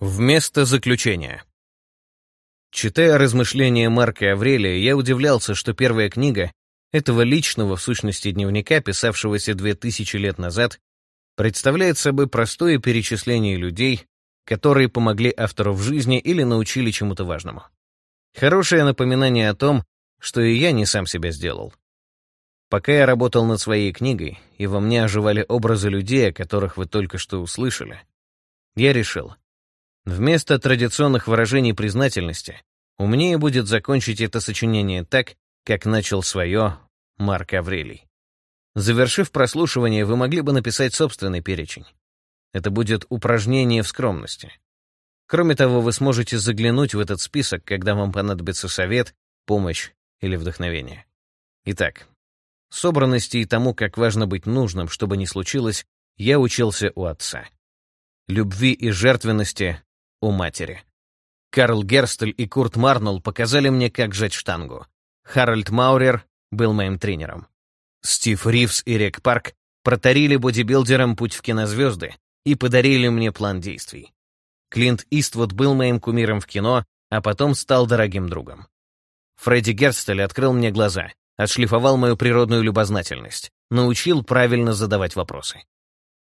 Вместо заключения. Читая размышления Марка Аврелия, я удивлялся, что первая книга этого личного, в сущности, дневника, писавшегося две тысячи лет назад, представляет собой простое перечисление людей, которые помогли автору в жизни или научили чему-то важному. Хорошее напоминание о том, что и я не сам себя сделал. Пока я работал над своей книгой, и во мне оживали образы людей, о которых вы только что услышали, я решил — Вместо традиционных выражений признательности умнее будет закончить это сочинение так, как начал свое Марк Аврелий. Завершив прослушивание, вы могли бы написать собственный перечень. Это будет упражнение в скромности. Кроме того, вы сможете заглянуть в этот список, когда вам понадобится совет, помощь или вдохновение. Итак, собранности и тому, как важно быть нужным, чтобы не случилось, я учился у отца. Любви и жертвенности у матери. Карл Герстель и Курт Марнелл показали мне, как жать штангу. Харальд Маурер был моим тренером. Стив Ривз и Рек Парк протарили бодибилдерам путь в кинозвезды и подарили мне план действий. Клинт Иствуд был моим кумиром в кино, а потом стал дорогим другом. Фредди Герстель открыл мне глаза, отшлифовал мою природную любознательность, научил правильно задавать вопросы.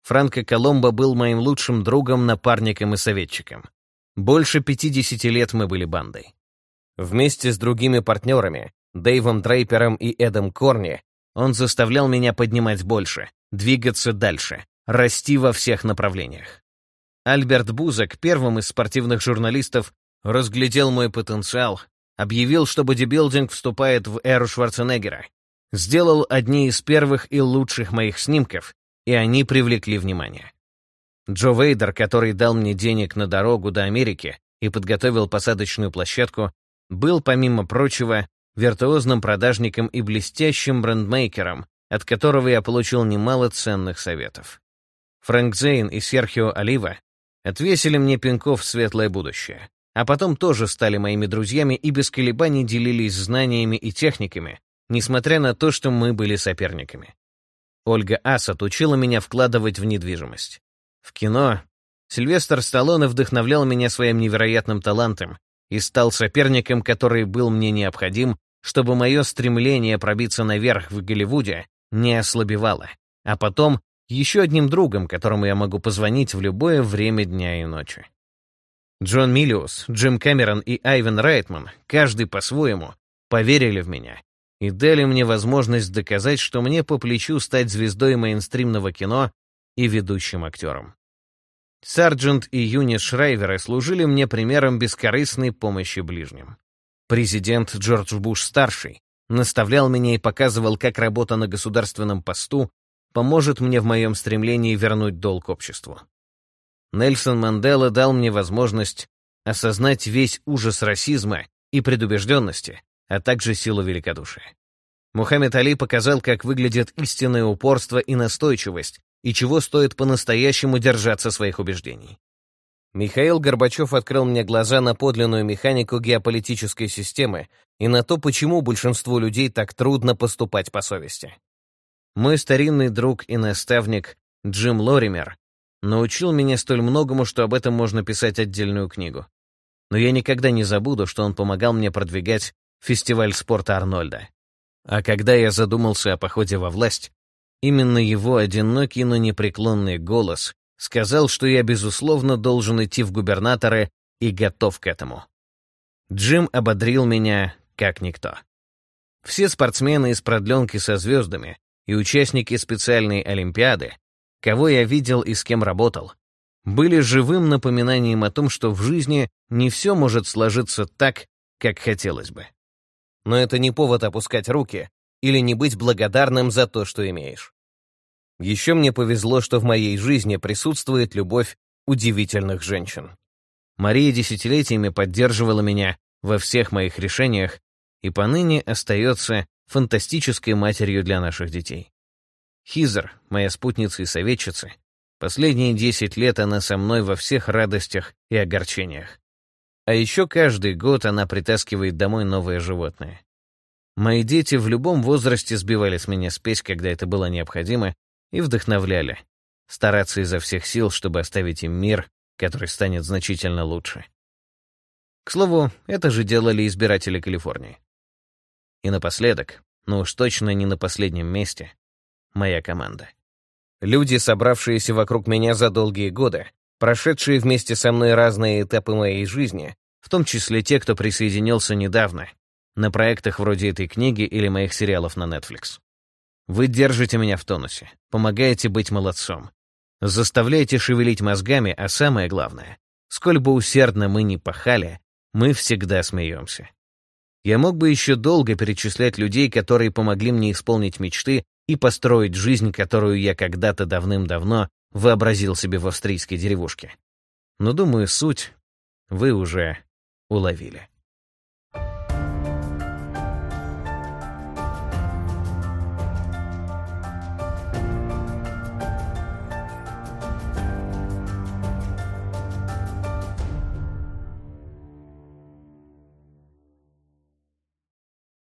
Франко Коломбо был моим лучшим другом, напарником и советчиком. Больше 50 лет мы были бандой. Вместе с другими партнерами, Дэйвом Дрейпером и Эдом Корни, он заставлял меня поднимать больше, двигаться дальше, расти во всех направлениях. Альберт Бузак, первым из спортивных журналистов, разглядел мой потенциал, объявил, что бодибилдинг вступает в эру Шварценеггера, сделал одни из первых и лучших моих снимков, и они привлекли внимание. Джо Вейдер, который дал мне денег на дорогу до Америки и подготовил посадочную площадку, был, помимо прочего, виртуозным продажником и блестящим брендмейкером, от которого я получил немало ценных советов. Фрэнк Зейн и Серхио Олива отвесили мне пинков в светлое будущее, а потом тоже стали моими друзьями и без колебаний делились знаниями и техниками, несмотря на то, что мы были соперниками. Ольга Асад учила меня вкладывать в недвижимость. В кино Сильвестр Сталлоне вдохновлял меня своим невероятным талантом и стал соперником, который был мне необходим, чтобы мое стремление пробиться наверх в Голливуде не ослабевало, а потом еще одним другом, которому я могу позвонить в любое время дня и ночи. Джон Миллиус, Джим Кэмерон и Айвен Райтман, каждый по-своему, поверили в меня и дали мне возможность доказать, что мне по плечу стать звездой мейнстримного кино и ведущим актером. Сарджент и Юни Шрайверы служили мне примером бескорыстной помощи ближним. Президент Джордж Буш-старший наставлял меня и показывал, как работа на государственном посту поможет мне в моем стремлении вернуть долг обществу. Нельсон Мандела дал мне возможность осознать весь ужас расизма и предубежденности, а также силу великодушия. Мухаммед Али показал, как выглядит истинное упорство и настойчивость, и чего стоит по-настоящему держаться своих убеждений. Михаил Горбачев открыл мне глаза на подлинную механику геополитической системы и на то, почему большинству людей так трудно поступать по совести. Мой старинный друг и наставник Джим Лоример научил меня столь многому, что об этом можно писать отдельную книгу. Но я никогда не забуду, что он помогал мне продвигать фестиваль спорта Арнольда. А когда я задумался о походе во власть, Именно его одинокий, но непреклонный голос сказал, что я, безусловно, должен идти в губернаторы и готов к этому. Джим ободрил меня как никто. Все спортсмены из продленки со звездами и участники специальной Олимпиады, кого я видел и с кем работал, были живым напоминанием о том, что в жизни не все может сложиться так, как хотелось бы. Но это не повод опускать руки или не быть благодарным за то, что имеешь. Еще мне повезло, что в моей жизни присутствует любовь удивительных женщин. Мария десятилетиями поддерживала меня во всех моих решениях и поныне остается фантастической матерью для наших детей. Хизер, моя спутница и советчица, последние десять лет она со мной во всех радостях и огорчениях. А еще каждый год она притаскивает домой новое животное. Мои дети в любом возрасте сбивали с меня спесь, когда это было необходимо, и вдохновляли. Стараться изо всех сил, чтобы оставить им мир который станет значительно лучше. К слову, это же делали избиратели Калифорнии. И напоследок, но уж точно не на последнем месте, моя команда. Люди, собравшиеся вокруг меня за долгие годы, прошедшие вместе со мной разные этапы моей жизни, в том числе те, кто присоединился недавно, на проектах вроде этой книги или моих сериалов на Netflix. Вы держите меня в тонусе, помогаете быть молодцом, заставляете шевелить мозгами, а самое главное, сколь бы усердно мы ни пахали, мы всегда смеемся. Я мог бы еще долго перечислять людей, которые помогли мне исполнить мечты и построить жизнь, которую я когда-то давным-давно вообразил себе в австрийской деревушке. Но, думаю, суть вы уже уловили.